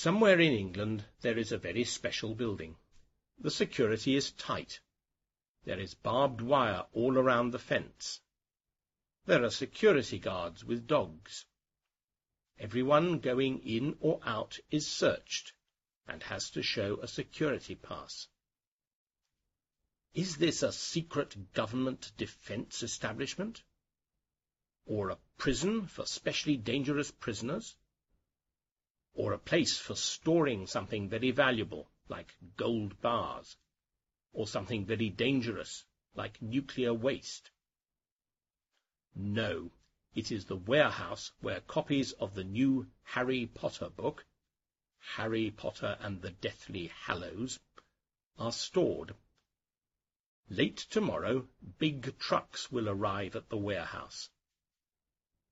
Somewhere in England there is a very special building. The security is tight. There is barbed wire all around the fence. There are security guards with dogs. Everyone going in or out is searched and has to show a security pass. Is this a secret government defence establishment? Or a prison for specially dangerous prisoners? Or a place for storing something very valuable, like gold bars? Or something very dangerous, like nuclear waste? No, it is the warehouse where copies of the new Harry Potter book, Harry Potter and the Deathly Hallows, are stored. Late tomorrow, big trucks will arrive at the warehouse.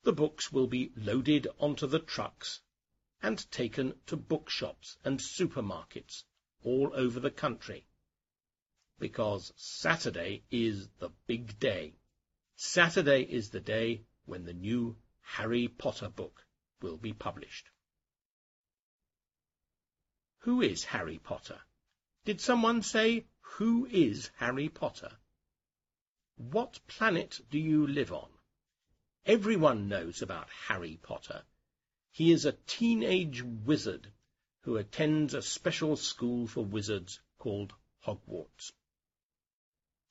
The books will be loaded onto the trucks and taken to bookshops and supermarkets all over the country. Because Saturday is the big day. Saturday is the day when the new Harry Potter book will be published. Who is Harry Potter? Did someone say, Who is Harry Potter? What planet do you live on? Everyone knows about Harry Potter. He is a teenage wizard who attends a special school for wizards called Hogwarts.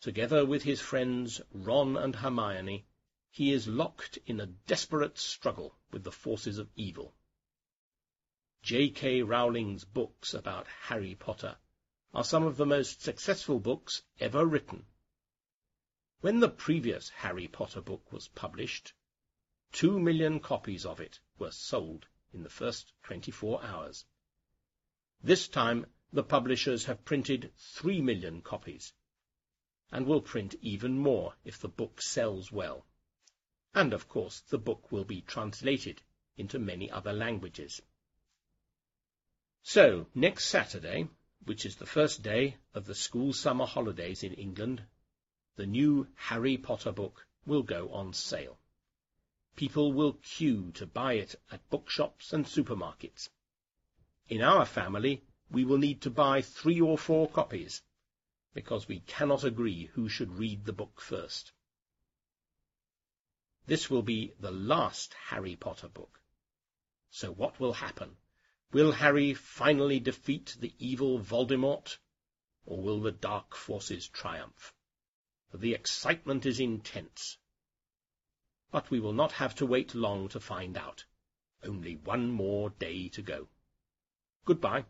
Together with his friends Ron and Hermione, he is locked in a desperate struggle with the forces of evil. J.K. Rowling's books about Harry Potter are some of the most successful books ever written. When the previous Harry Potter book was published, Two million copies of it were sold in the first 24 hours. This time, the publishers have printed three million copies, and will print even more if the book sells well. And, of course, the book will be translated into many other languages. So, next Saturday, which is the first day of the school summer holidays in England, the new Harry Potter book will go on sale. People will queue to buy it at bookshops and supermarkets. In our family, we will need to buy three or four copies, because we cannot agree who should read the book first. This will be the last Harry Potter book. So what will happen? Will Harry finally defeat the evil Voldemort, or will the dark forces triumph? The excitement is intense but we will not have to wait long to find out. Only one more day to go. Goodbye.